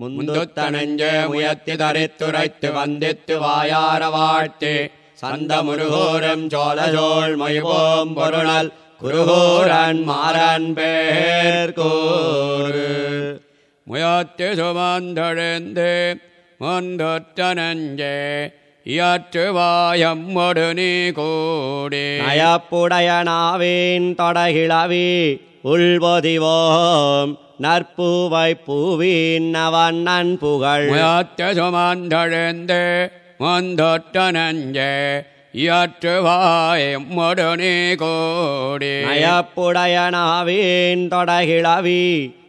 முந்துத்தனஞ்ச முயத்தி தரித்துரைத்து வந்தித்து வாயார வாழ்த்து. சந்த முருகோரம் சோழசோள் மயுவோம் பொருணல் குருகோரன் மாறன் பேர் கூறு. முயத்து சுமந்தெழுந்து முந்தொற்றனஞ்சே இயற்றுவாயம் ஒடு நீ கூடி. நயப்புடைய நாவின் தொடகிழவி உள்பொதிவோம். நற்பூவை பூவின் நவண்ணன் புகழ். முயத்து சுமந்தெழுந்து முந்தொற்றனஞ்சே இயற்றுவாயம் ஒடு நீ கூடி. நயப்புடைய நாவின் தொடகிழவி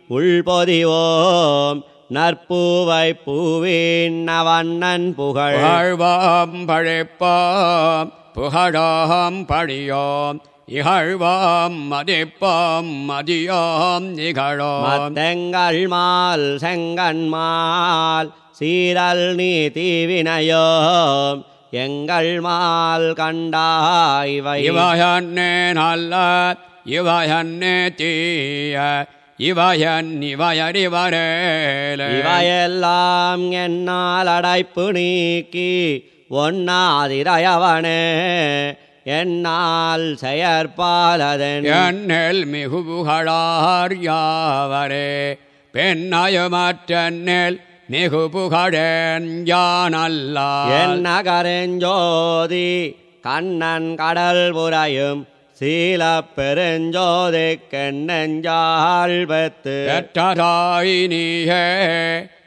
உள்பொதிவோம் நற்பூவை பூவின் நவண்ணன் புகழ். புகழ்வாம் பழிப்பாம் புகழாம் பழியோம் இகழ்வாம் மதிப்பாம் மதியோம் இகழோம் மத்தெங்கள் மால் செங்கன்மால் சீரல் நீ தீவினையோம் எங்கள் மால் கண்டாய் இவயன்னே நல்ல இவயன்னே தீய இவயன் இவயறிவரேல. இவையெல்லாம் என்னால் அடைப்பு நீக்கி ஒன்னாதிரையவனே என்னால் செயற்பாலதன் என்னில் மிகு புகழார் யாவரே. பெண்ணயமற்றென்னில் மிகு புகழேன் யானல்லா என்ன கரெஞ்சோதி கண்ணன் கடல் புரையும் சீல பெருஞ்சோதி கெண்ணஞ்சால் பெத்து. பெற்றதாய் நீயே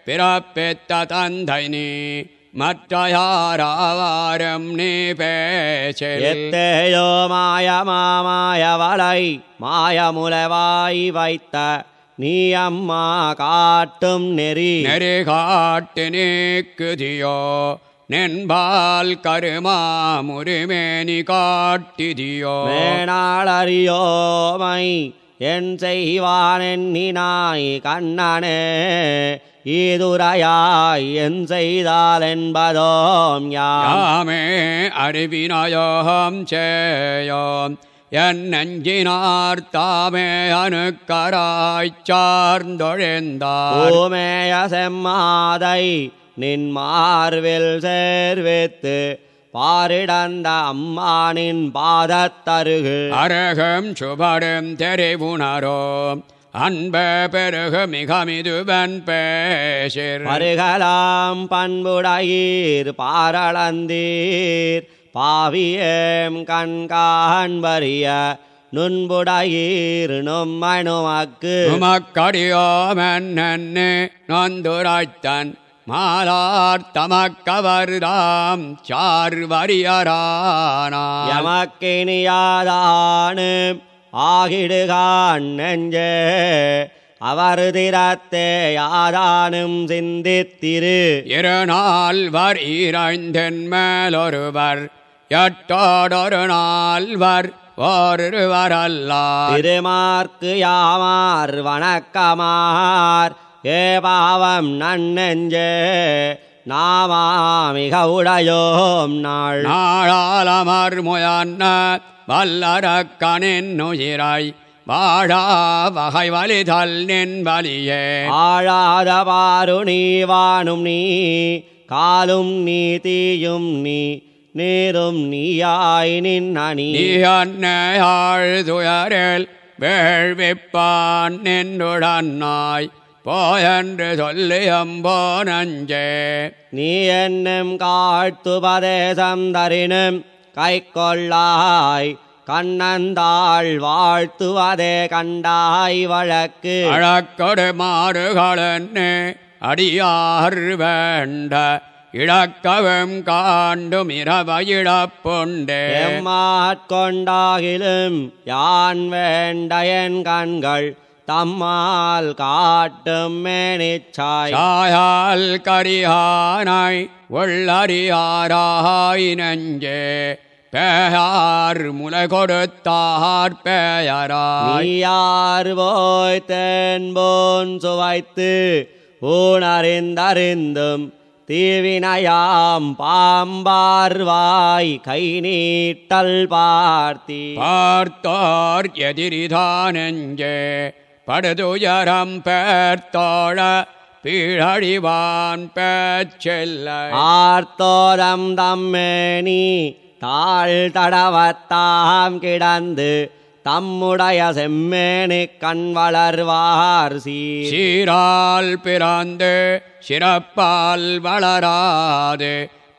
பிறப்பித்த தந்தை நீ. மற்ற யாராவாரம் நீ பேசில் எத்தேயோ மாயமாமாயவளை மாயமுலவாய் வைத்த நீ அம்மா காட்டும் நெறி. நெறி காட்டு நீக்குதியோ நென்பால் கருமா முருமேனி காட்டிதியோ மேனாளறியோமை என் செய்வான் எண்ணினாய் கண்ணனே ஈதுரையாய் என் செய்தால் என்பதோம் யாம் அறிவினயோகம் சேயோம். என் நெஞ்சினார் தாமே அணுக்கராய்ச் சார்ந்தொழிந்தார். பூமேய செம்மாதை நின் மார்வில் சேர்வித்து பாரிடந்த அம்மானின் பாதத்தருகு. அரகம் சுபடும் தெரிவுணரோம் அன்ப பெருகு மிக மிதுவன் பேசிர். பருகலாம் பண்புடையீர் பாரளந்தீர். பாவியேம் கண்காண்பறிய நுண்புடையீர் நும்மணுமக்கு. உமக்கடியோமென்னு நொந்துரைத்தன் மாலார் தமக்கவர்தாம் சார்வரியரானார். எமக்கினியாதானு ஆகிடுகான் நெஞ்சே அவர் திறத்தே யாதானும் சிந்தித்திரு. இருநாள் வர் ஈரைந்தென் மேலொருவர் எட்டோடொரு நால்வர் ஒருவர் அல்லார். திருமார்க்கு யாமார் வணக்கமார். ஏ பாவம் நன்னெஞ்சே நாமா மிக உடையோம் நாள். நாளாலமர் முயன்ன வல்லரக்கனின் உயிராய் வாழா வகை வலிதல் நின் வலியே ஆழாத பாரு நீ வானும் நீ காலும் நீ தீயும் நீ நீரும் நீயாய் நின் அணி நீ அன்னையாள் துயரில் வேள்விப்பான் நின்றுடன் நாய் போயென்று சொல்லி அம்போ நஞ்சே நீ என்னும் காட்டுபதேசம் தரினும் கை கொள்ளாய் கண்ணந்தாள் வாழ்த்துவதே கண்டாய் வழக்கு. அழக்கொடு மாறுகளன்னு அடியார் வேண்ட இழக்கவும் காண்டும் இரவயிழப்புண்டே எம்மாட்கொண்டாகிலும் யான் வேண்ட என் கண்கள் தம்மால் காட்டும் மேனிச்சாய் சாயால் கரியானாய் உள்ளறியாராய் நெஞ்சே. பேயார் முலை கொடுத்தார் பேயராய். நீயார் போய் தென்போன் சுவைத்து ஊனறிந்தறிந்தும் தீவினையாம் பாம்பார்வாய் கை நீட்டல் பார்த்தி. பார்த்தார் எதிரிதானெஞ்சே படுதுயரம் பேர்த்தோழ பீழடிவான் பேச்செல்லை. ஆர்த்தோதம் தம்மேனி தாழ் தடவத்தாம் கிடந்து தம்முடைய செம்மேனி கண் வளர்வார் சீர். சீரால் பிறந்து சிறப்பால் வளராது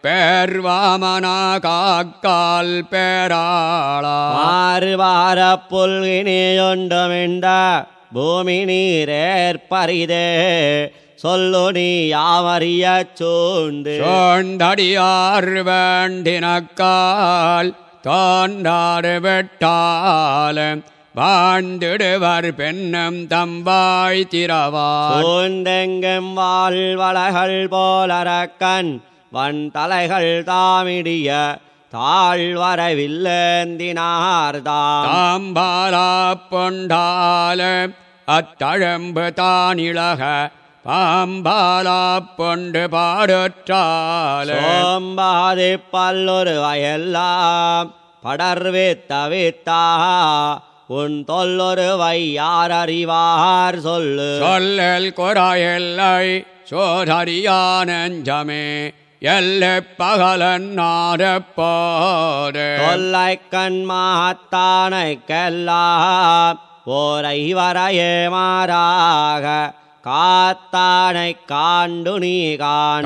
பேர்வாமனா காக்கால் பேராளா மாறுவார புல்கினியொண்டுமிண்ட பூமி நீரேற்பரிதே சொல்லு நீ யாமறிய சூண்டு சோண்டடியார் வேண்டினக்கால் தோன்றாறு வெட்டால வாழ்ந்திடுவர் பெண்ணும் தம்பாய் திரவார் சூழ்ந்தெங்கும் வாழ்வளகள் போலரக்கன் வன் தலைகள் தாமிடிய தாழ்வரவில்லேந்தினார்தாம் தாம்பாலா பொண்டால அத்தழம்பு தானிழக பாம்பாலா பொண்டு பாடுற்றால. சோம்பாதி பல்லொரு வயெல்லாம் படர்வித்த வித்தா உன் தொல்லொரு வையார் அறிவார் சொல்லு. சொல்லல் குறாயெல்லை சோதரியானஞ்சமே எல்லை பகலன் நாரப்போது தொல்லை கண்மாத்தானைக்கெல்லாம் ஓரை வரையே மாறாக காத்தானை காண்டு நீ காண்.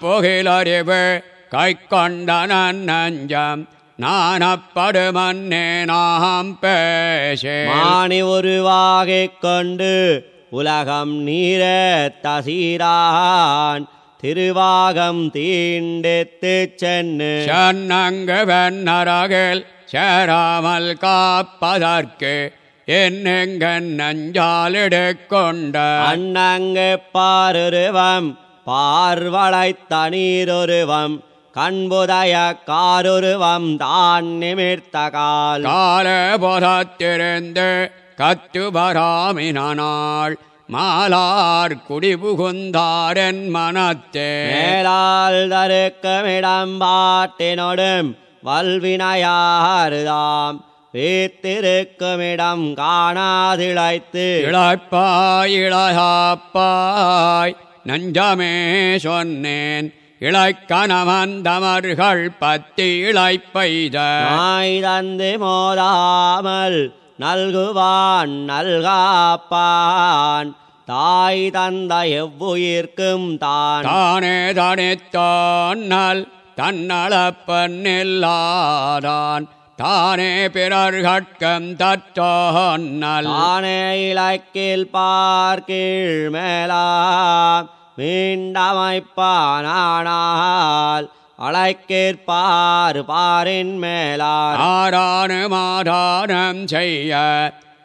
புகிலறிவு கை கொண்ட நஞ்சம் நாணப்படுமன்னே நாம் பேசே. மாணி உருவாகிக் கொண்டு உலகம் நீரே தசீரான். திருவாகம் தீண்டித்துச் சென்னு. சென்னங்கு வெண்ணரகில் சேராமல் காப்பதற்கு என்னெங்கன் நஞ்சாலிடு கொண்ட அண்ணங்கு பாருருவம் பார்வளை தனீருருவம் கண்புதய காருருவம் தான் நிமிர்த்த கால். கால புறத்திருந்து கத்துபராமினாள் மாலார் குடிபுகுந்தாரன் மனத்தே. மேலால் தருக்கமிடம் பாட்டினொடும் வல்வினையாறுதாம் வீத்திருக்குமிடம் காணாதிழைத்து இழப்பாய் இளையாப்பாய் நஞ்சமே சொன்னேன். இளைக்கணவந்தமர்கள் பத்தி இளைப்பெய்த நாய் தந்து மோதாமல் நல்குவான் நல்காப்பான். தாய் தந்த எவ்வுயிர்க்கும் தான். தானே தனித்தான்னல் தன்னளப்பன்னில்லாதான் தானே பிறர்கட்கம் தற்றோன்னல் தானே இலக்கில் பார்க்கீழ் மேலாம். மீண்டமைப்பானால் அழைக்கிற்பார் பாரின் மேலார். ஆரானு மாதானம் செய்ய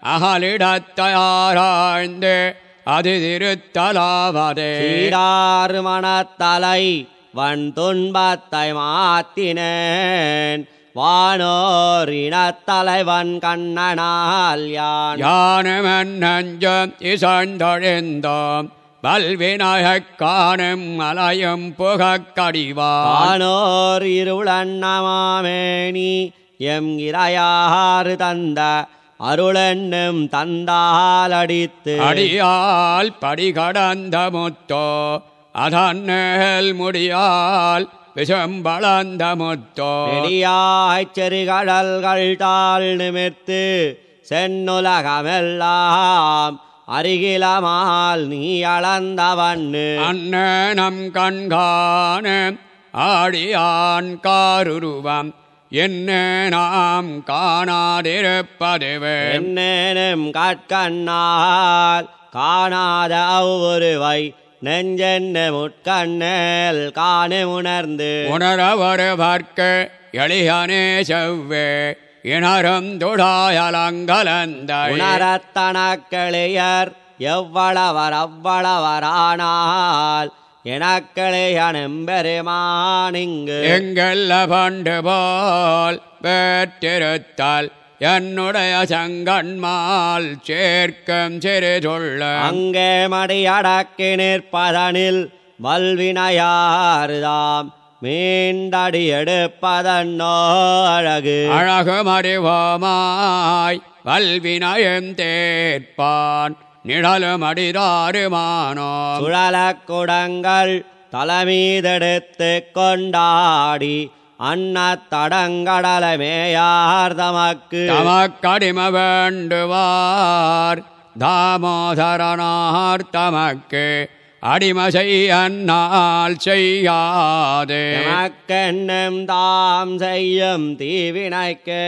அகலிடத்தாராய்ந்து அது திருத்தலாவதே. சீரார் மனத்தலை வன் துன்பத்தை மாத்தினேன். வானோர் இனத்தலைவன் கண்ணனால் யான். யானமன் நஞ்சம் இசைந்தொழிந்தோம் பல்விநாயக் காணும் மலையும் புகக்கடிவான் வானோர் இருளண்ணமாமேனி எம் இறையாறு தந்த அருளென்னும் தந்தால் அடித்து. அடியால் படி கடந்த முத்தோ அதன்னேல் முடியால் விஷம்பளந்த முத்தோ நெடியாய்ச் செருகடல்கள் தாழ் நிமிர்த்து சென்னுலகமெல்லாம் அருகிலமால் நீ அளந்தவண்ணு. அன்னனம் கண்காண ஆடியான் காருருவம். என்ன நாம் காணாதிருப்பதுவே. என்னேனும் கட்கண்ணால் காணாத ஒருவை நெஞ்சென்ன முட்கண்ணேல் காணு உணர்ந்து. உணர வருவர்க்கு எளியனே செவ்வே இணரும் துடாயலங்கலந்த உணரத்தனக்களியர் எவ்வளவர் அவ்வளவரானால் எனக்களியனெம்பெருமானிங்கு எங்கெல்ல பண்டு போல் வேற்றிருத்தல் என்னுடைய சங்கன்மால் சேர்க்கம் சிறு சொல்ல. அங்கே மடியடக்கி நிற்பதனில் வல்வினையாறுதாம் மீண்டடி எடுப்பதன்னோ அழகு. அழகு மறிவோமாய் வல்வினயம் தேர்ப்பான். நிழலும் அடிதாருமானோ சுழலக் குடங்கள் தலைமீதெடுத்து கொண்டாடி. அன்னத்தடங்கடலமேயார் தமக்கு. தமக்கடிம வேண்டுவார். தாமோதரனார் தமக்கு அடிம செய்யன்னால் செய்யாதே. எமக்கென்னும் தாம் செய்யும் தீவினைக்கு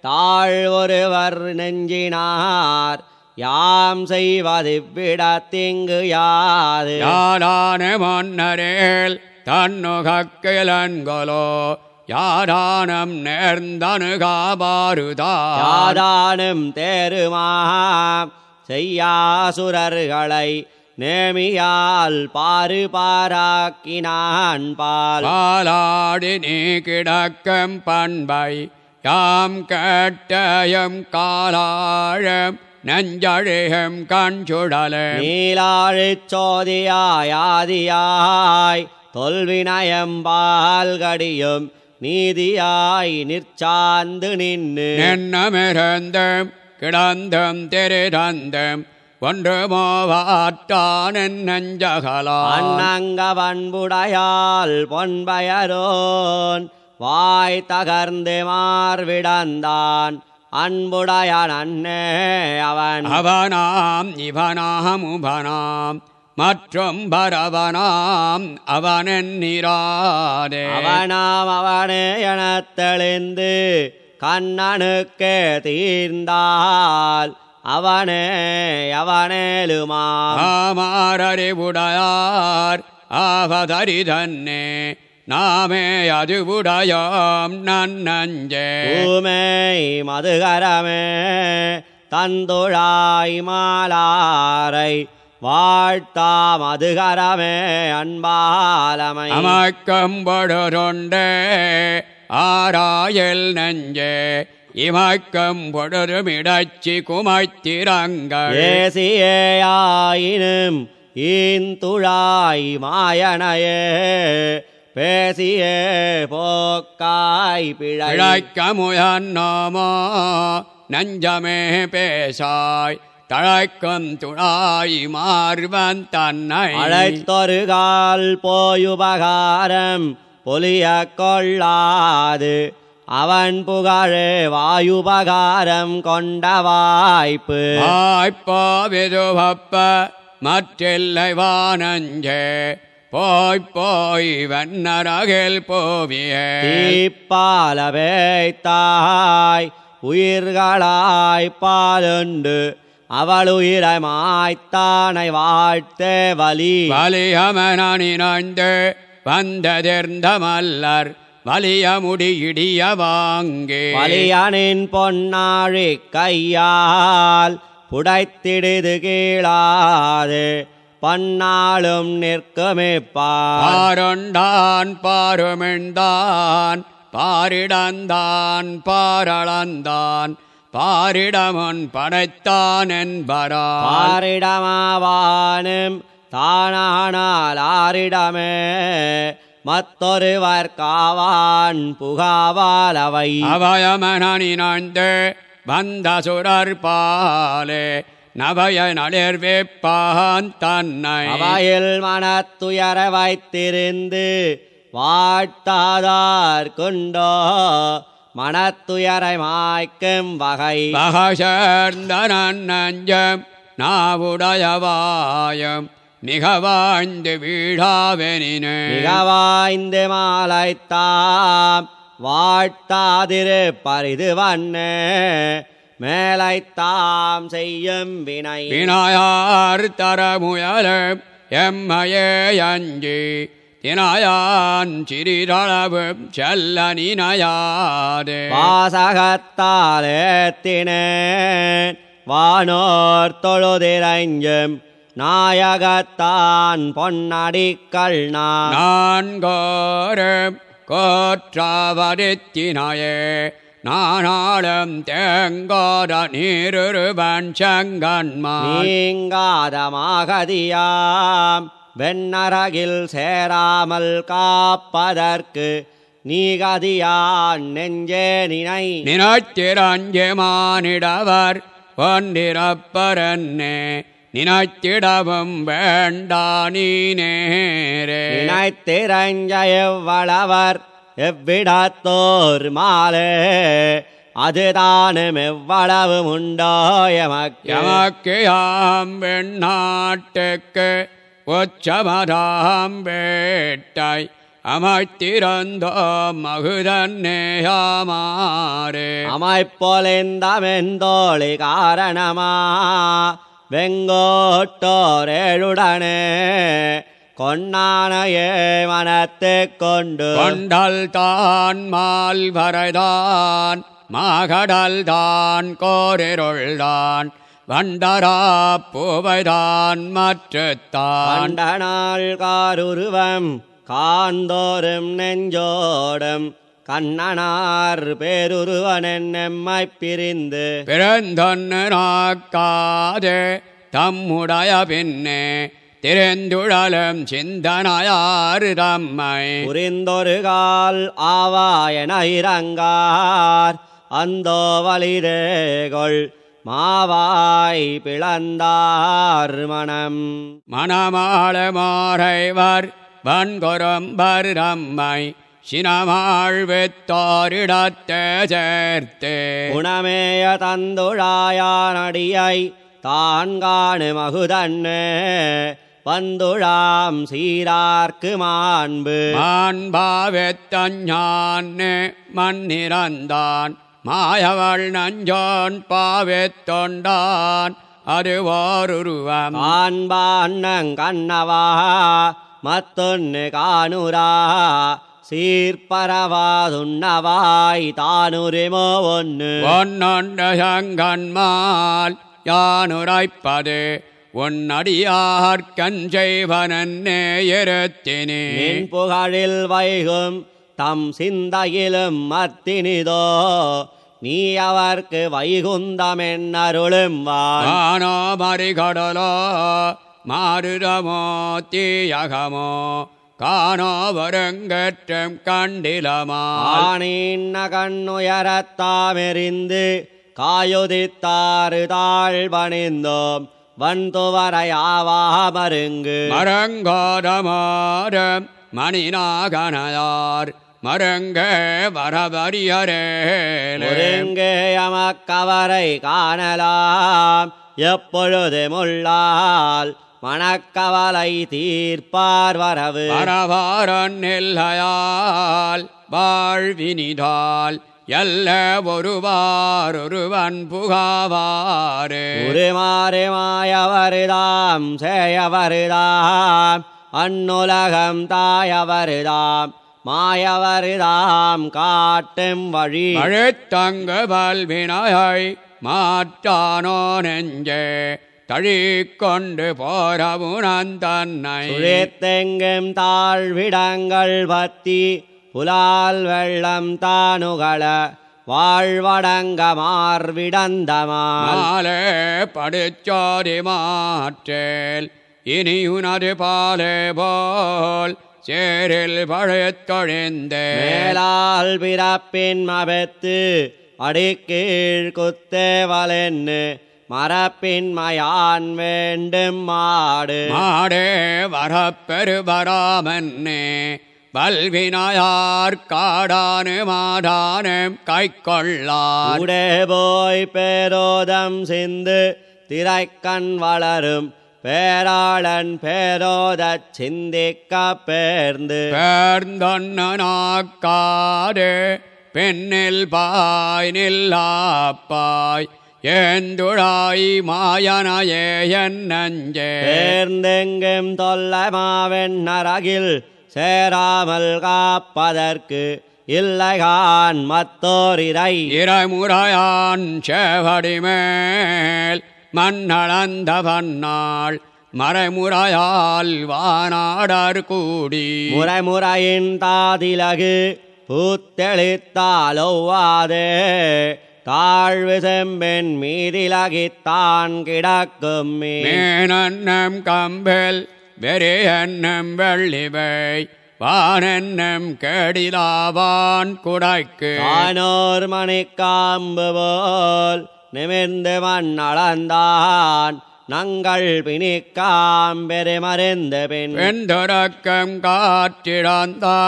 தாழ் ஒருவர் நெஞ்சினார். யாம் செய்வதிவ்விடத்திங்கு யாது? யாரான மன்னரேல் தன்னுகக்கிலன்கொலோ யாரானம் நேர்ந்தனுகாபாருதான் யாதானும் தேருமாம் செய்யாசுரர்களை நேமியால் பாரு பாராக்கினான் பால். பாலாடி நீ கிடக்கும் பண்பை யாம் கேட்டயம் காலாழம் நெஞ்சழிகம் கண்சுடலே நீலாழிச் சோதியாயாதியாய் தொல்வினயம்பால் கடியும் நீதியாய் நிற்சாந்து நின்னு நென்னமிருந்தும் கிடந்தும் தெரிதந்தும் ஒன்று மோவாட்டான் நெஞ்சகலான் அண்ணங்க பண்புடையால் பொன்பயரோன் வாய் தகர்ந்து மார்விடந்தான். அன்புடைய நன்னே அவன். அவனாம் இவனாம் உபனாம் மற்றும் பரவனாம் அவனென்னிராதே அவனாம் அவனே எனத் தெளிந்து கண்ணனுக்கே தீர்ந்தால் அவனே அவனேலுமா ஆமாரறிவுடையார் ஆவதறி தன்னே நாமே அது உடையாம் நன்னஞ்சே மதுகரமே தந்துழாய் மாலாரை வாழ்த்தா மதுகரமே அன்பாலமை. அமக்கம் பொழுதுண்டே ஆராயல் நஞ்சே இமக்கம் பொழுதுமிடச்சி குமைத்திரங்கள். ஏசியேயாயினும் ஈந்துழாய் மாயனையே பேசியே போக்காய் பிழை. இழைக்க முயன்னோமோ நஞ்சமே பேசாய் தழைக்கும் துழாய் மார்வன் தன்னை. அழைத்தொருகால் போயுபகாரம் பொலிய கொள்ளாது. அவன் புகழே வாயுபகாரம் கொண்ட வாய்ப்பு. வாய்ப்பாவிதுவப்ப மற்றில்லை வானஞ்சே. போய் போய் வண்ணரகில் போவியே. தீப்பாலவேத்தாய் உயிர்களாய் பாலுண்டு. அவள் உயிரை மாய்த்தானை வாழ்த்தே வலி. வலியமனினந்து வந்ததிர்ந்த மல்லர் வலிய முடியிடிய வாங்கே. வலியனின் பொன்னாழி கையால் புடைத்திடுது கீழாது. பன்னாளும் நிற்குமிப்பார் பாருண்டான் பாருமிழ்ந்தான் பாரிடந்தான் பாரளந்தான். பாரிடமுன் படைத்தான் பாரிடமாவானும் தானானால் ஆரிடமே. மத்தொருவர் காவான் புகாவாலவை அவயமனினந்து வந்த சுரர் பாலே நவய நளிர்வேப்பான் தன்னை. அவையில் மனத்துயர வைத்திருந்து வாட்டாதார் கொண்டோ மனத்துயரை மாய்க்கும் வகை. பகசேர்ந்த நன்னஞ்சம் நாவுடையவாயம் மிக வாழ்ந்து வீழாவெனினே. மிக வாய்ந்து மாலைத்தாம் வாட்டாதிரு பரிது வண்ணே. மேலைத்தாம் செய்யும் வினை. வினாயார் தரமுயலும் எம்மையே அஞ்சி தினாயான் சிறிதளவும் செல்ல நினையாதே வாசகத்தாலேத்தினேன் வானோர் தொழுதிரைஞ்சும் நாயகத்தான் பொன்னடிக்கல் நான். நான்கோரும் கோற்றாவரித்தினாயே நானாளும் தேங்கோர நீருருவன் செங்கன்மான். நீங்காதமாகதியாம் வெண்ணரகில் சேராமல் காப்பதற்கு நீகதியான் நெஞ்சே நினை. நினைத்திரஞ்சு மானிடவர் ஒன்றிறப்பரன்னே நினைத்திடவும் வேண்டா நீ நேரே நினைத்திரஞ்ச எவ்வளவர் எவ்விடத்தோர் மாலே அதுதானும் எவ்வளவு உண்டோ எமக்கு. எமக்கு யாம் வெண்ணாட்டுக்கு உச்சமதாம் வேட்டாய் அமைத்திறந்தோம் மகுதன்னேயாமாறு அமைப்பொலிந்தமெந்தோழி காரணமா வெங்கோட்டோரேழுடனே கொன்னானையே மனத்து கொண்டு. கொண்டல் தான் மால் வரைதான் மாகடல் தான் கோரிருள்தான் வண்டரா பூவைதான் மற்றுத்தான். கண்டனால் காருருவம் காந்தோறும் நெஞ்சோடும் கண்ணனார் பேருருவனென் எம்மைப் பிரிந்து பிறந்தொன்னு நாக்காதே தம்முடைய பின்னே திறந்துழலும் சிந்தனையாறு தம்மை. புரிந்தொரு கால் ஆவாயன இறங்கார் அந்தோ வலிதேகொள் மாவாய் பிளந்தார் மனம். மணமாள மாறைவர் வன்கொரம்பர் தம்மை சினமாழ்வித்தோரிடத்தே சேர்த்தே. குணமேய தந்துழாயானடியை தான் காணு மகுதன்னே. வந்துழாம் சீரார்க்கு மாண்பு. மாண்பாவெத்தஞ்ஞான்னு மண்ணிறந்தான். மாயவள் நஞ்சோன் பாவெத்தொண்டான் அது ஓருருவம் காண்பான்னங் கண்ணவா மத்தொன்னு காணுரா சீர்பரவாதுண்ணவாய் தானுரிமோ ஒன்னு. ஒன்னொண்ட சங்கன்மால் யானுரைப்பது உன்னடியார்கண் செய்வனன்னே இருத்தினே நின் புகழில் வைகும் தம் சிந்தையிலும் மத்தினிதோ நீ அவர்க்கு வைகுந்தமென்னருளும் வான். மறிகடலோ மாருதமோ தீயகமோ காணோ வருங்கற்றும் கண்டிலமா. ஆணின்ன கண்ணுயரத்தாமெறிந்து காயுதித்தாறு தாழ்வணிந்தோம் வன்துவரையாவா மருங்கு மரங்கோதமாரம் மணிநாகனையார் மரங்க வரவரியரேலே ஒருங்கே எமக்கவரை காணலாம். எப்பொழுது முள்ளால் மணக்கவலை தீர்ப்பார் வரவு. வரவாரன் இல்லையால் வாழ்வினிதால் எல்ல ஒருவார் ஒருவன் புகாவாறு. உருமாறு மாயவருதாம் சேயவருதாம் அந்நுலகம் தாயவருதாம் மாயவருதாம் காட்டும் வழி. மழைத்தங்கு பல்வினாயை மாற்றானோ நெஞ்சே தழிக்கொண்டு போரவுணன் தன்னை. சுழித்தெங்கும் தாழ்விடங்கள் பத்தி புலால் வெள்ளம் தானுகள வாழ்வடங்க மார்விடந்தமால். மாலே படுச்சோதி மாற்றேல் இனி உனது பாலே போல் சேரில் பழைத்தொழிந்தே மேலால் பிறப்பின் மபெத்து அடிக்கீழ் குத்தேவலென்னு மரப்பின் மயான் வேண்டும் மாடு. மாடே வரப்பெரு வராமன்னே பல்வினாயார் காடானு மாடானு கை கொள்ளார் உடே போய் பேரோதம் சிந்து திரைக்கண் வளரும். பேராளன் பேரோதச் சிந்திக்க பேர்ந்து பேர்ந்தொன்னு நாக்காடு பெண்ணில் பாய் நில்லாப்பாய் ஏந்துழாய் மாயனையே என் நஞ்சே. பேர்ந்தெங்கும் தொல்லமாவென் நரகில் சேராமல் காப்பதற்கு இல்லைகான் மத்தோரிரை இறைமுறையான் செவடி மேல் மண்ணளந்த பன்னாள் மறைமுறையால் வானாடர் கூடி. முறைமுறையின் தாதிலகு பூத்தெளித்தாலொவ்வாதே தாழ்வு செம்பின் மீதிலகித்தான் கிடக்கும் மேனன்னம் கம்பில் வெறியன்னம் வெள்ளிவை வானன்னம் கேடிலாவான் குடைக்கு. கானோர் மணிக்காம்பு போல் நிமிர்ந்து மண்ணளந்தான் நங்கள் பிணிக்காம் பெருமறிந்து பின் வெண்துறக்கம் காற்றிடந்தா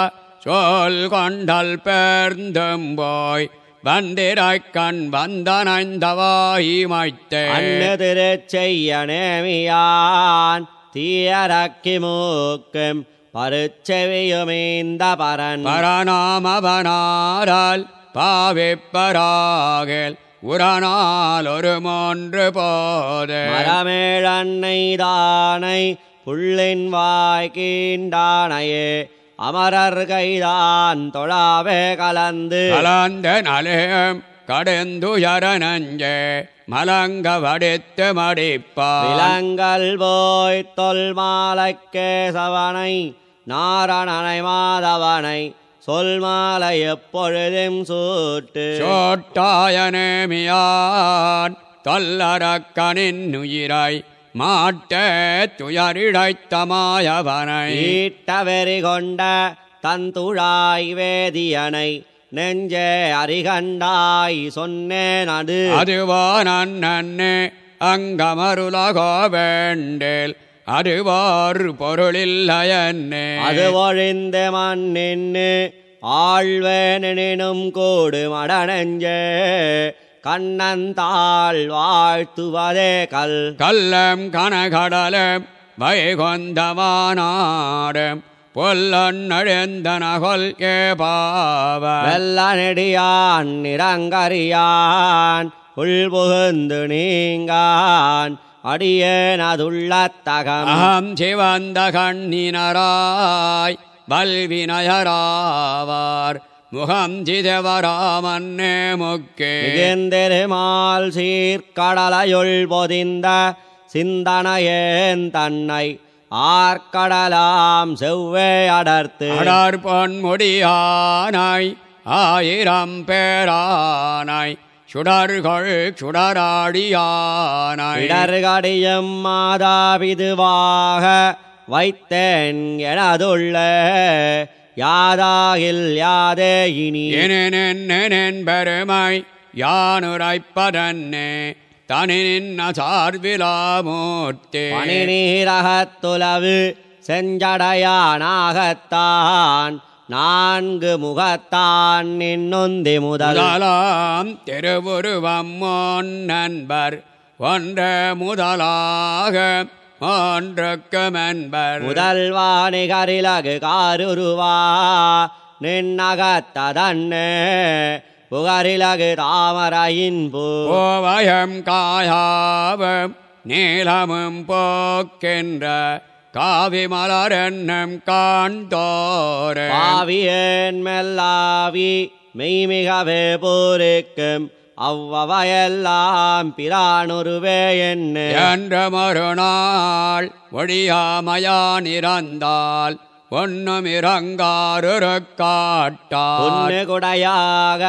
சோல் கொண்டல் பேர்ந்தும் போய் வந்திரைக் கண் வந்தனைந்தவாயி மைத்தே அன்னு திருச்செய்ய நேமியான் தீயரக்கி மூக்கும் பருச்செவியுமீந்த பரன் பரநாமவனாரால் பாவிப்பராகல் உரனால் ஒரு மூன்று போது. மரமேழன்னை தானை புள்ளின் வாய் கீண்டானையே. அமரர் கைதான் தொழாவே கலந்து. கலந்த நலம் கடுந்துயர நஞ்சே. மலங்க வடித்து மடிப்பான் விலங்கல் போய் தொல் மாலைக்கே சவனை நாரணனை மாதவனை சொல் மாலை எப்பொழுதும் சூட்டு. சோட்டாயனேமியான் தொல்லரக்கனின் உயிரை மாட்ட துயரிழைத்தமாயவனை ஈட்டவெறி கொண்ட தந்துழாய் வேதியனை நெஞ்சே அறிகண்டாய் சொன்னேன் அது. அதுவான் அண்ணே அங்கமருலகோ வேண்டேல் அதுவார் பொருளில்லையன்னே அது ஒழிந்து மண்ணின்னு ஆழ்வேனும் கூடு மடனெஞ்சே கண்ணந்தாள் வாழ்த்துவதே கல். கல்லம் கனகடலம் வைகொந்தவானாடம் பொல்லண்ணெழுந்தனகொல் ஏபாவ வெள்ள நெடியான் நிறங்கரியான் உள்புகுந்து நீங்கான். அடியேனதுள்ளத்தகம் அகம் சிவந்த கண்ணினராய் வல்வினயராவார் முகம் சிதவராமன்னே முக்கே. மிகுந்தெருமால் சீர்கடலையுள் பொதிந்த சிந்தனையேன் தன்னை ஆர்க்கடலாம் செவ்வே அடர்த்து. அடர் பொன்முடியானாய் ஆயிரம் பேரானாய் சுடர்கள் சுடராடியானாய். இடர்கடியும் மாதாபிதுவாக வைத்தேன் எனதுள்ள யாதாகில் யாதே இனி. பெருமை யானுரைப்பதன்னே தனி நின்ன சார்பிலாமூர்த்தே பனி நீரகத்துலவு செஞ்சடையானாகத்தான் நான்கு முகத்தான் நின்னுந்தி முதல். முதலாம் திருவுருவம் முன் நண்பர் ஒன்ற முதலாக ஒன்றுக்கு மென்பர் முதல்வாணிகரிலகு காருருவா நின்னகத்ததன்னே புகரிலகு தாமரையின் பூ. கோவயம் காயாவம் நீளமும் போக்கின்ற காவி மலரென்னும் காண்தோர. பாவியேன் மெல்லாவி மெய்மிகவே பூரிக்கும். அவ்வவையெல்லாம் பிரானுருவே என்ன என்ற மறுநாள் ஒழியாமையான் இறந்தால் ஒன்னும் இறங்காரு காட்டார். குடையாக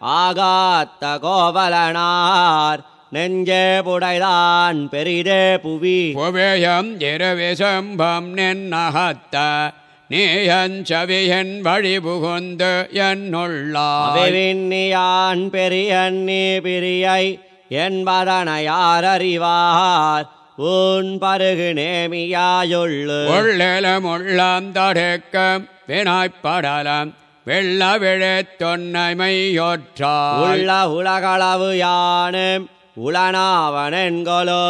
ஆகாத்த கோவலனார். நெஞ்சே புடைதான் பெரிதே புவி. புவியம் இரவிசம்பம் நின்னகத்த நீயஞ்சவியன் வழி புகுந்து என்னுள்ளாய். அவிவின்னியான் பெரியன்னி பிரியை என்பதனை யார் அறிவார் உன் பருகு நேமியாயுள்ளு. உள்ளலும் உள்ளம் தடுக்கம் வினாய்ப்படலம் வெள்ள விழத்தொன்னைமையொற்றாள் உள்ள உலகளவு யானும் உளனாவனென்கொலோ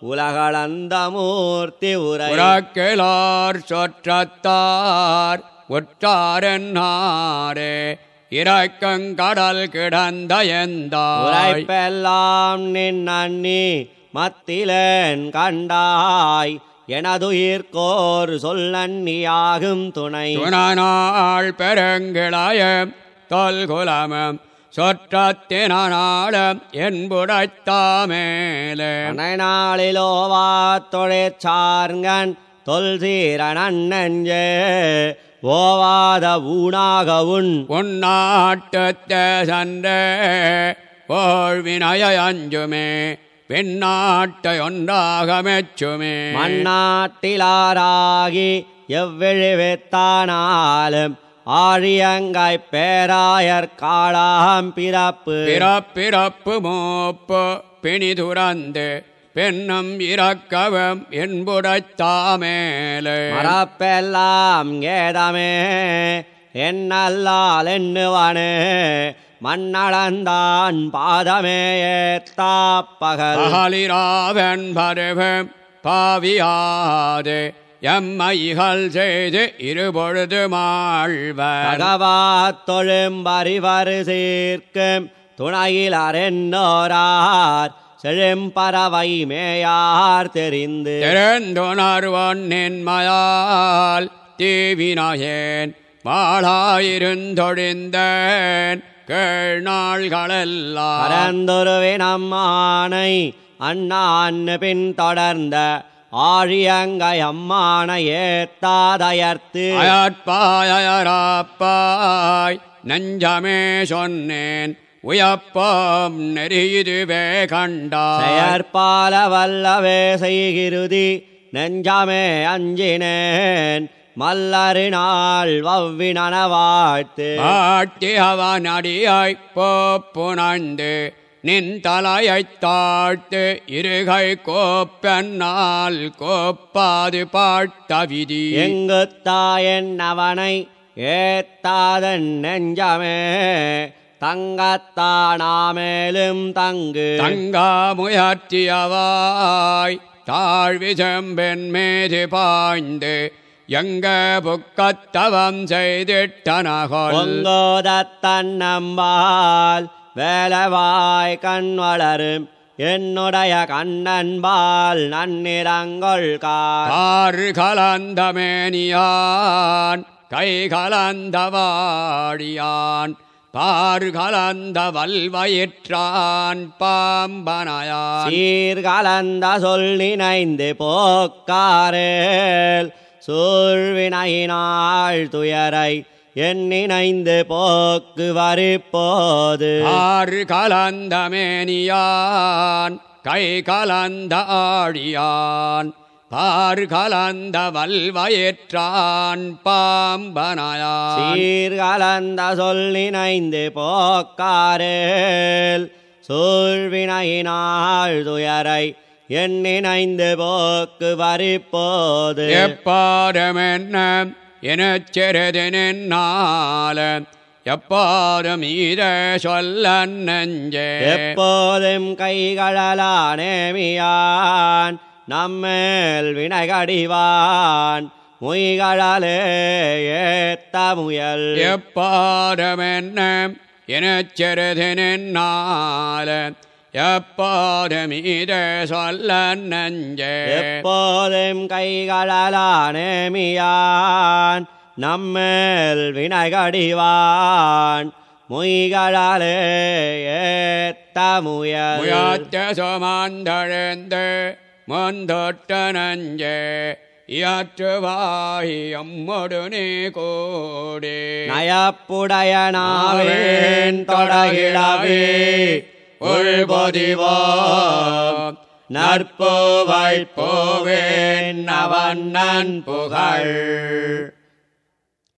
உலகளந்த மூர்த்தி உரை. உறக்கிலார் சொற்றத்தார் உற்றாரென்னாரே இறக்கங்கடல் கிடந்த எந்தாய். உரைப்பெல்லாம் நின் அண்ணி மத்திலேன் கண்டாய் எனதுயிர்கோர் சொல்லன்னியாகும் துணை. துணநாள் பெருங்கிளாயம் தொல்குலமம் சொற்றத்தினாலம் என்புடைத்தாமேலே. நாளிலோவா தொழிற்சார்கன் தொல்சீரன் நெஞ்சே ஓவாத ஊனாகவுன் உன்னாட்டத்த சண்டே ஓழ்வினய அஞ்சுமே பெண்ணாட்டை ஒன்றாக மெச்சுமே மண்ணாட்டிலாராகி எவ்விழிவித்தானாலும் ஆழியங்காய் பேராயர் காளாம் பிறப்பு. பிறப்பிறப்பு மோப்பு பிணி துறந்து பெண்ணும் இறக்கவும் என்புடைத்தாமேலே மறப்பெல்லாம் ஏதமே என்னல்லால் எண்ணுவனே மண்ணளந்தான் பாதமே ஏத்தா பகல். பகலிராவன் பருவம் பாவியாது எம்மைகள் செய்து இருபொழுது மாழ்வர். பகவாத் தொழும்பறிவரு சீர்க்கும் துணையில் அரென்னோரார் செழும்பறவை மேயார் தெரிந்து. திறந்துணர்வன் நின்மயால் தீவினாயேன். வாழாயிருந்தொழிந்தேன் கேள்நாள்களெல்லாம். பரந்தொருவினம்மானை அண்ணான்னு பின் தொடர்ந்த ஆழியங்கை அம்மானை ஏத்தாதயர்த்து அயற்பாயராப்பாய் நஞ்சமே சொன்னேன் உயப்பம் நெறியுதுவே கண்டாய். செயற்பால வல்லவே செய்கிருதி நெஞ்சமே அஞ்சினேன் மல்லரு நாள் வவ்வினன வாழ்த்து. பாட்டி அவன் அடியாய்ப் போப்புணர்ந்து நின் தலையைத் தாழ்த்து இருகை கோப்பென்னால் கோப்பாது பாட்ட விதி. எங்குத்தாயன் அவனை ஏத்தாதன் நெஞ்சமே தங்கத்தானாமேலும் தங்கு. தங்கா முயற்சியவாய் தாழ்வி செம்பெண் மேது பாய்ந்து எங்க புக்கத்தவம் செய்திட்டனகொல். பொங்கோதத்தன்னம்பால் வேலவாய் கண் வளரும் என்னுடைய கண்ணன்பால் நன்னிறங்கொள்கார் ஆறு கலந்தமேனியான் கை கலந்தவாடியான் பாரு கலந்த வல்வயிற்றான் பாம்பனையான். சீர்கலந்த சொல் நினைந்து போக்காரேல் சூழ்வினையினாள் துயரை என் நினைந்து போக்கு வரிப்போது. ஆறு கலந்தமேனியான் கை கலந்த ஆடியான் பாரு கலந்த வல்வயிற்றான் பாம்பனையான். சீர்கலந்த சொல் நினைந்து போக்காரேல் சூழ்வினையினாள் துயரை என் நினைந்து போக்கு வரிப்போது. எப்பாரமென்ன எனச் செருது நின்னால எப்பாரும் இத சொல்ல நெஞ்சே. எப்போதும் கைகளலானேமியான் நம்மேல் வினைகடிவான் மொய்களே ஏத்த முயல். எப்பாரமென்ன எனச் செருது இத சொல்ல நெஞ்சே எப்போதும் கைகளலானேமியான் நம்மேல் வினைகடிவான் மொய்களே ஏத்த முயல் முயாத்த சுமந்தழந்து முந்தொட்ட நஞ்சே இயற்றுவாய் அம்முடனே கோடே நயப்புடைய நாவேன் தொடகிழவே. உள்பொதிவோம் நற்போவை போவேன் அவன் நன் புகழ்.